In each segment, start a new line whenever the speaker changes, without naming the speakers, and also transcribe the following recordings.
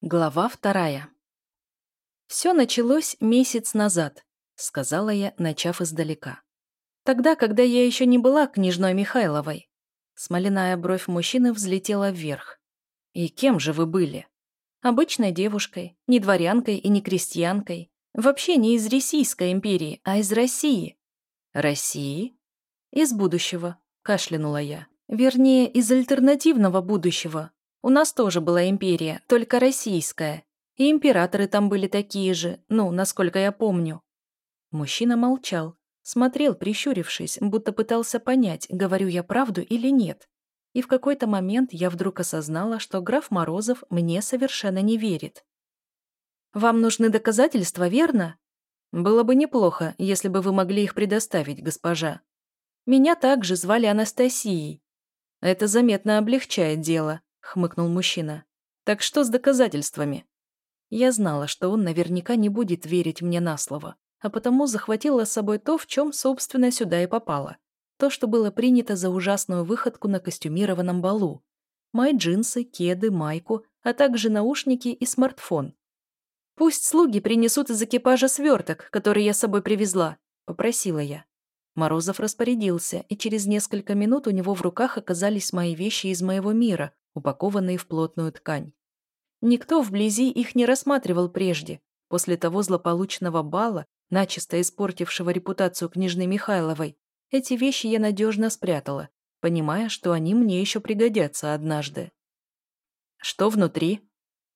Глава вторая. «Все началось месяц назад», — сказала я, начав издалека. «Тогда, когда я еще не была княжной Михайловой». Смоляная бровь мужчины взлетела вверх. «И кем же вы были?» «Обычной девушкой, не дворянкой и не крестьянкой. Вообще не из Российской империи, а из России». «России?» «Из будущего», — кашлянула я. «Вернее, из альтернативного будущего, у нас тоже была империя, только российская. И императоры там были такие же, ну, насколько я помню. Мужчина молчал, смотрел, прищурившись, будто пытался понять, говорю я правду или нет. И в какой-то момент я вдруг осознала, что граф Морозов мне совершенно не верит. «Вам нужны доказательства, верно?» «Было бы неплохо, если бы вы могли их предоставить, госпожа. Меня также звали Анастасией. Это заметно облегчает дело хмыкнул мужчина. «Так что с доказательствами?» Я знала, что он наверняка не будет верить мне на слово, а потому захватила с собой то, в чем, собственно, сюда и попало. То, что было принято за ужасную выходку на костюмированном балу. Мои джинсы, кеды, майку, а также наушники и смартфон. «Пусть слуги принесут из экипажа сверток, который я с собой привезла», — попросила я. Морозов распорядился, и через несколько минут у него в руках оказались мои вещи из моего мира, упакованные в плотную ткань. Никто вблизи их не рассматривал прежде, после того злополучного бала, начисто испортившего репутацию княжны Михайловой. Эти вещи я надежно спрятала, понимая, что они мне еще пригодятся однажды. «Что внутри?»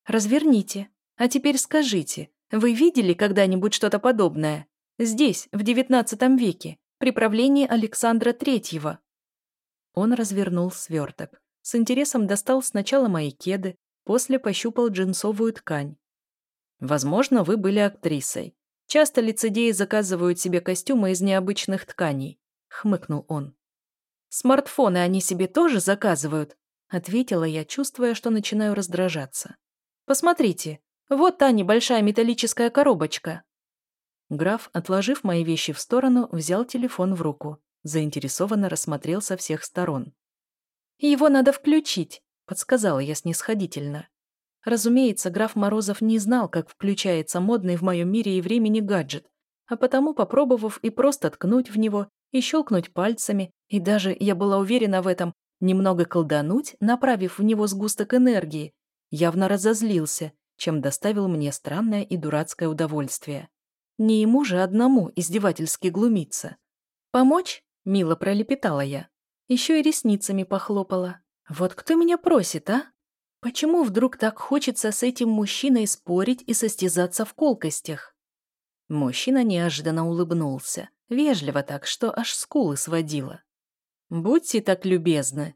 «Разверните. А теперь скажите, вы видели когда-нибудь что-то подобное? Здесь, в девятнадцатом веке, при правлении Александра Третьего?» Он развернул сверток. С интересом достал сначала мои кеды, после пощупал джинсовую ткань. Возможно, вы были актрисой. Часто лицедеи заказывают себе костюмы из необычных тканей, хмыкнул он. Смартфоны они себе тоже заказывают, ответила я, чувствуя, что начинаю раздражаться. Посмотрите, вот та небольшая металлическая коробочка. Граф, отложив мои вещи в сторону, взял телефон в руку, заинтересованно рассмотрел со всех сторон. «Его надо включить», — подсказала я снисходительно. Разумеется, граф Морозов не знал, как включается модный в моем мире и времени гаджет, а потому, попробовав и просто ткнуть в него, и щелкнуть пальцами, и даже, я была уверена в этом, немного колдануть, направив в него сгусток энергии, явно разозлился, чем доставил мне странное и дурацкое удовольствие. Не ему же одному издевательски глумиться. «Помочь?» — мило пролепетала я. Еще и ресницами похлопала. Вот кто меня просит, а? Почему вдруг так хочется с этим мужчиной спорить и состязаться в колкостях? Мужчина неожиданно улыбнулся. Вежливо так, что аж скулы сводила. «Будьте так любезны».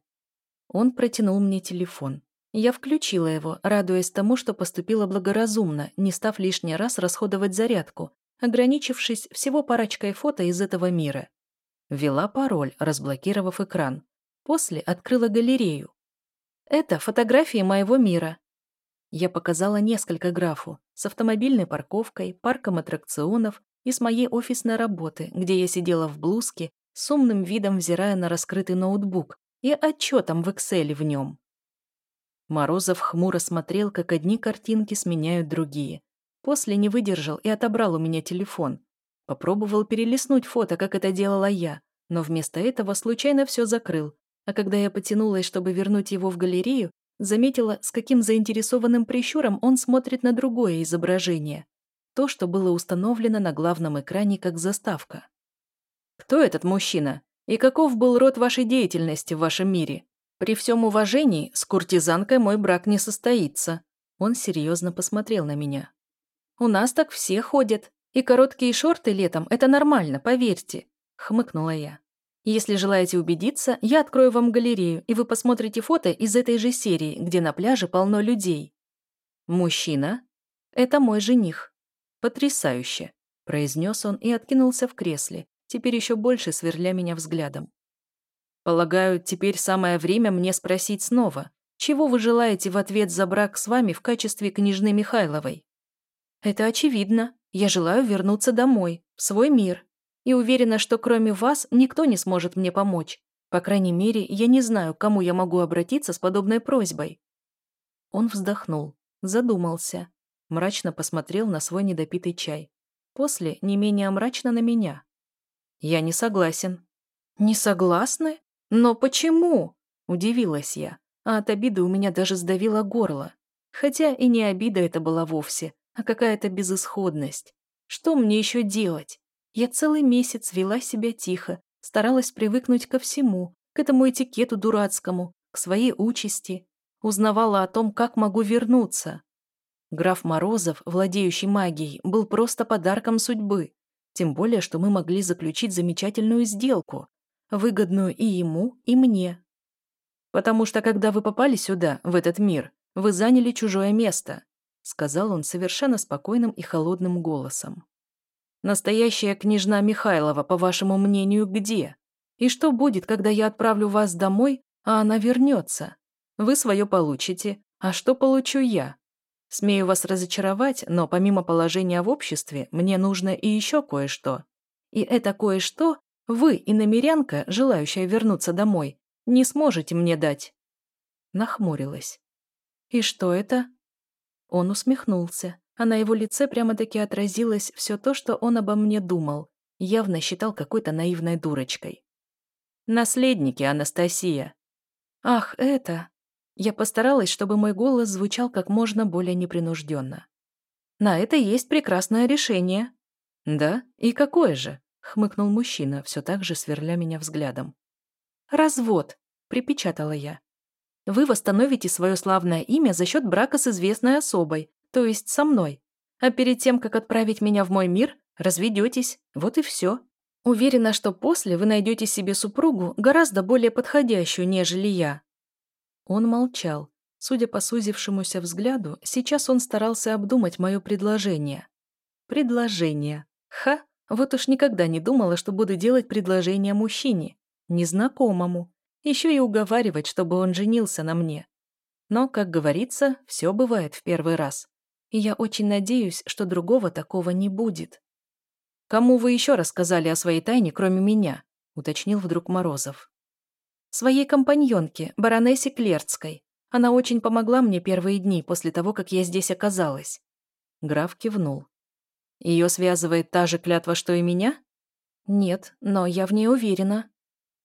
Он протянул мне телефон. Я включила его, радуясь тому, что поступила благоразумно, не став лишний раз расходовать зарядку, ограничившись всего парочкой фото из этого мира. Ввела пароль, разблокировав экран. После открыла галерею. Это фотографии моего мира. Я показала несколько графу с автомобильной парковкой, парком аттракционов и с моей офисной работы, где я сидела в блузке, с умным видом взирая на раскрытый ноутбук и отчетом в Excel в нем. Морозов хмуро смотрел, как одни картинки сменяют другие. После не выдержал и отобрал у меня телефон. Попробовал перелистнуть фото, как это делала я, но вместо этого случайно все закрыл, а когда я потянулась, чтобы вернуть его в галерею, заметила, с каким заинтересованным прищуром он смотрит на другое изображение. То, что было установлено на главном экране как заставка. «Кто этот мужчина? И каков был род вашей деятельности в вашем мире? При всем уважении, с куртизанкой мой брак не состоится». Он серьезно посмотрел на меня. «У нас так все ходят. И короткие шорты летом – это нормально, поверьте», – хмыкнула я. «Если желаете убедиться, я открою вам галерею, и вы посмотрите фото из этой же серии, где на пляже полно людей». «Мужчина?» «Это мой жених». «Потрясающе», – произнес он и откинулся в кресле, теперь еще больше сверля меня взглядом. «Полагаю, теперь самое время мне спросить снова, чего вы желаете в ответ за брак с вами в качестве княжны Михайловой?» «Это очевидно», я желаю вернуться домой, в свой мир. И уверена, что кроме вас никто не сможет мне помочь. По крайней мере, я не знаю, к кому я могу обратиться с подобной просьбой». Он вздохнул. Задумался. Мрачно посмотрел на свой недопитый чай. После не менее мрачно на меня. Я не согласен. Не согласны? Но почему? Удивилась я, а от обиды у меня даже сдавило горло. Хотя и не обида это была вовсе, а какая-то безысходность. Что мне еще делать? Я целый месяц вела себя тихо, старалась привыкнуть ко всему, к этому этикету дурацкому, к своей участи. Узнавала о том, как могу вернуться. Граф Морозов, владеющий магией, был просто подарком судьбы. Тем более, что мы могли заключить замечательную сделку, выгодную и ему, и мне. Потому что, когда вы попали сюда, в этот мир, вы заняли чужое место, сказал он совершенно спокойным и холодным голосом. Настоящая княжна Михайлова, по вашему мнению, где? И что будет, когда я отправлю вас домой, а она вернется? Вы свое получите, а что получу я? Смею вас разочаровать, но помимо положения в обществе, мне нужно и еще кое-что. И это кое-что вы, иномерянка, желающая вернуться домой, не сможете мне дать. Нахмурилась. И что это? Он усмехнулся а на его лице прямо-таки отразилось все то, что он обо мне думал, явно считал какой-то наивной дурочкой. «Наследники, Анастасия!» «Ах, это...» Я постаралась, чтобы мой голос звучал как можно более непринужденно. «На это есть прекрасное решение». «Да? И какое же?» — хмыкнул мужчина, все так же сверля меня взглядом. «Развод», — припечатала я. «Вы восстановите свое славное имя за счет брака с известной особой, то есть со мной. А перед тем, как отправить меня в мой мир, разведетесь, вот и все. Уверена, что после вы найдете себе супругу гораздо более подходящую, нежели я». Он молчал. Судя по сузившемуся взгляду, сейчас он старался обдумать мое предложение. Предложение. Ха, вот уж никогда не думала, что буду делать предложение мужчине, незнакомому, еще и уговаривать, чтобы он женился на мне. Но, как говорится, все бывает в первый раз и я очень надеюсь, что другого такого не будет. «Кому вы еще рассказали о своей тайне, кроме меня?» — уточнил вдруг Морозов. «Своей компаньонке, баронессе Клерцкой. Она очень помогла мне первые дни после того, как я здесь оказалась». Граф кивнул. «Ее связывает та же клятва, что и меня?» «Нет, но я в ней уверена».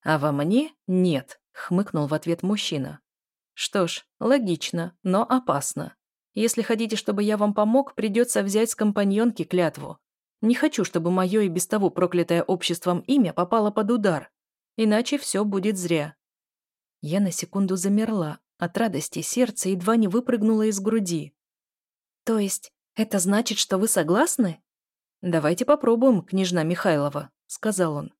«А во мне нет», — хмыкнул в ответ мужчина. «Что ж, логично, но опасно. Если хотите, чтобы я вам помог, придется взять с компаньонки клятву. Не хочу, чтобы мое и без того проклятое обществом имя попало под удар. Иначе все будет зря». Я на секунду замерла. От радости сердце едва не выпрыгнуло из груди. «То есть это значит, что вы согласны?» «Давайте попробуем, княжна Михайлова», — сказал он.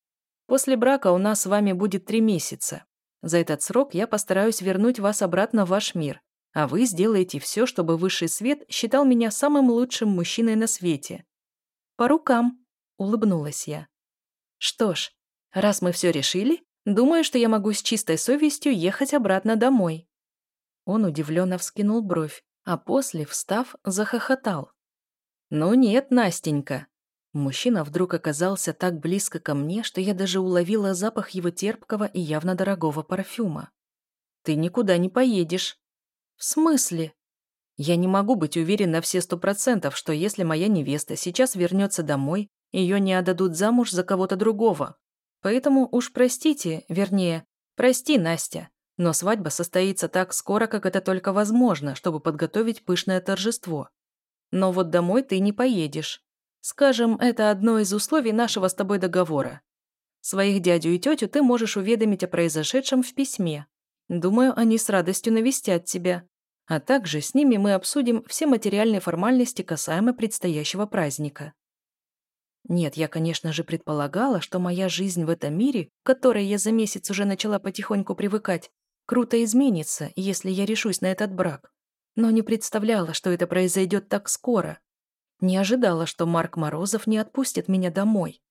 «После брака у нас с вами будет три месяца. За этот срок я постараюсь вернуть вас обратно в ваш мир, а вы сделаете все, чтобы высший свет считал меня самым лучшим мужчиной на свете. По рукам, улыбнулась я. Что ж, раз мы все решили, думаю, что я могу с чистой совестью ехать обратно домой. Он удивленно вскинул бровь, а после, встав, захохотал. «Ну нет, Настенька». Мужчина вдруг оказался так близко ко мне, что я даже уловила запах его терпкого и явно дорогого парфюма. «Ты никуда не поедешь. «В смысле?» «Я не могу быть уверен на все сто процентов, что если моя невеста сейчас вернется домой, ее не отдадут замуж за кого-то другого. Поэтому уж простите, вернее, прости, Настя, но свадьба состоится так скоро, как это только возможно, чтобы подготовить пышное торжество. Но вот домой ты не поедешь. Скажем, это одно из условий нашего с тобой договора. Своих дядю и тетю ты можешь уведомить о произошедшем в письме. Думаю, они с радостью навестят тебя. А также с ними мы обсудим все материальные формальности касаемо предстоящего праздника. Нет, я, конечно же, предполагала, что моя жизнь в этом мире, к которой я за месяц уже начала потихоньку привыкать, круто изменится, если я решусь на этот брак. Но не представляла, что это произойдет так скоро. Не ожидала, что Марк Морозов не отпустит меня домой.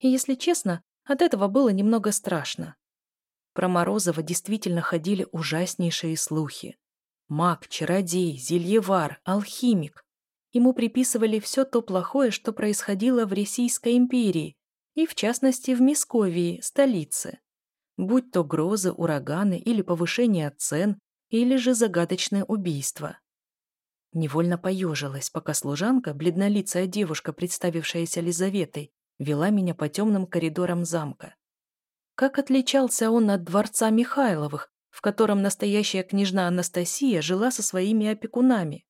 И, если честно, от этого было немного страшно. Про Морозова действительно ходили ужаснейшие слухи. Маг, чародей, зельевар, алхимик. Ему приписывали все то плохое, что происходило в Российской империи, и в частности в Московии, столице. Будь то грозы, ураганы или повышение цен, или же загадочное убийство. Невольно поежилась, пока служанка, бледнолицая девушка, представившаяся Лизаветой, вела меня по темным коридорам замка. Как отличался он от дворца Михайловых, в котором настоящая княжна Анастасия жила со своими опекунами?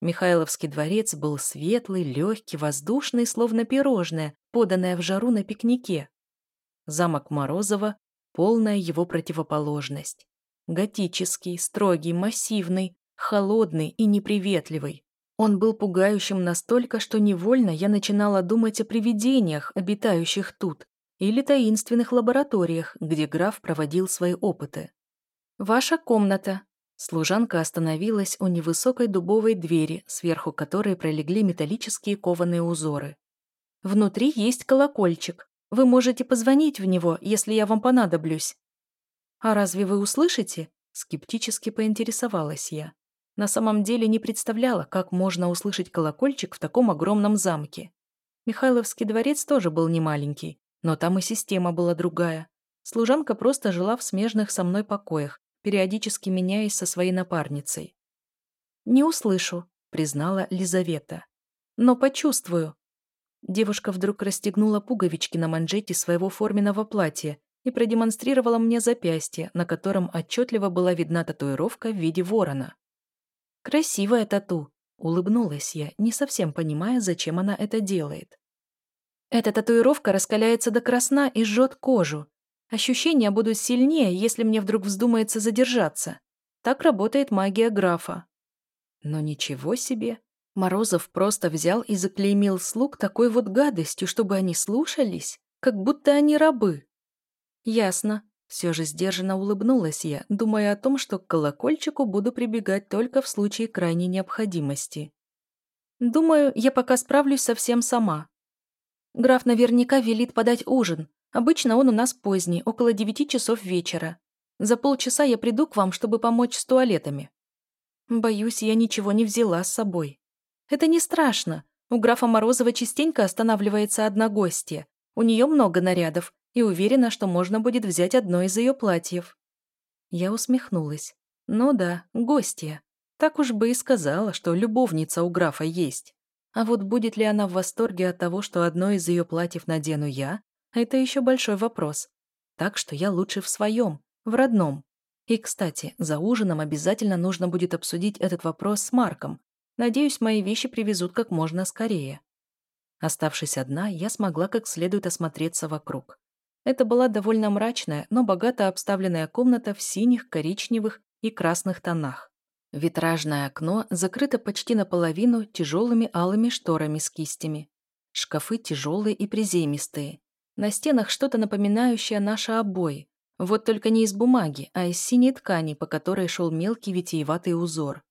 Михайловский дворец был светлый, легкий, воздушный, словно пирожное, поданное в жару на пикнике. Замок Морозова – полная его противоположность. Готический, строгий, массивный, холодный и неприветливый. Он был пугающим настолько, что невольно я начинала думать о привидениях, обитающих тут, или таинственных лабораториях, где граф проводил свои опыты. «Ваша комната», Служанка остановилась у невысокой дубовой двери, сверху которой пролегли металлические кованые узоры. «Внутри есть колокольчик. Вы можете позвонить в него, если я вам понадоблюсь». «А разве вы услышите?» – скептически поинтересовалась я. На самом деле не представляла, как можно услышать колокольчик в таком огромном замке. Михайловский дворец тоже был немаленький, но там и система была другая. Служанка просто жила в смежных со мной покоях, периодически меняясь со своей напарницей. «Не услышу», — признала Лизавета. «Но почувствую». Девушка вдруг расстегнула пуговички на манжете своего форменного платья и продемонстрировала мне запястье, на котором отчетливо была видна татуировка в виде ворона. «Красивая тату», — улыбнулась я, не совсем понимая, зачем она это делает. «Эта татуировка раскаляется до красна и жжет кожу, Ощущения будут сильнее, если мне вдруг вздумается задержаться. Так работает магия графа. Но ничего себе. Морозов просто взял и заклеймил слуг такой вот гадостью, чтобы они слушались, как будто они рабы. Ясно. Все же сдержанно улыбнулась я, думая о том, что к колокольчику буду прибегать только в случае крайней необходимости. Думаю, я пока справлюсь совсем сама. Граф наверняка велит подать ужин, Обычно он у нас поздний, около девяти часов вечера. За полчаса я приду к вам, чтобы помочь с туалетами. Боюсь, я ничего не взяла с собой. Это не страшно. У графа Морозова частенько останавливается одна гостья. У нее много нарядов, и уверена, что можно будет взять одно из ее платьев. Я усмехнулась. Ну да, гостья. Так уж бы и сказала, что любовница у графа есть. А вот будет ли она в восторге от того, что одно из ее платьев надену я, это еще большой вопрос. Так что я лучше в своем, в родном. И, кстати, за ужином обязательно нужно будет обсудить этот вопрос с Марком. Надеюсь, мои вещи привезут как можно скорее. Оставшись одна, я смогла как следует осмотреться вокруг. Это была довольно мрачная, но богато обставленная комната в синих, коричневых и красных тонах. Витражное окно закрыто почти наполовину тяжелыми алыми шторами с кистями. Шкафы тяжелые и приземистые. На стенах что-то напоминающее наши обои. Вот только не из бумаги, а из синей ткани, по которой шел мелкий витиеватый узор.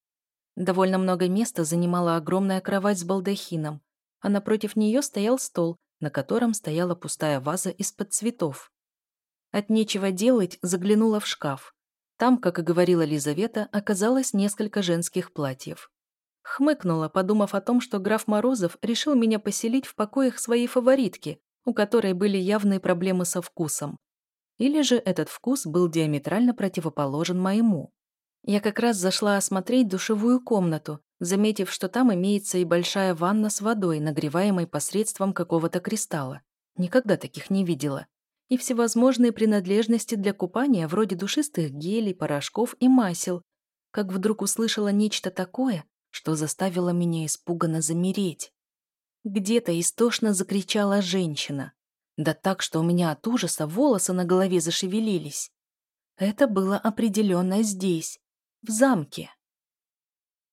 Довольно много места занимала огромная кровать с балдахином, а напротив нее стоял стол, на котором стояла пустая ваза из-под цветов. От нечего делать заглянула в шкаф. Там, как и говорила Лизавета, оказалось несколько женских платьев. Хмыкнула, подумав о том, что граф Морозов решил меня поселить в покоях своей фаворитки, у которой были явные проблемы со вкусом. Или же этот вкус был диаметрально противоположен моему. Я как раз зашла осмотреть душевую комнату, заметив, что там имеется и большая ванна с водой, нагреваемой посредством какого-то кристалла. Никогда таких не видела. И всевозможные принадлежности для купания, вроде душистых гелей, порошков и масел. Как вдруг услышала нечто такое, что заставило меня испуганно замереть. Где-то истошно закричала женщина. Да так, что у меня от ужаса волосы на голове зашевелились. Это было определенно здесь, в замке.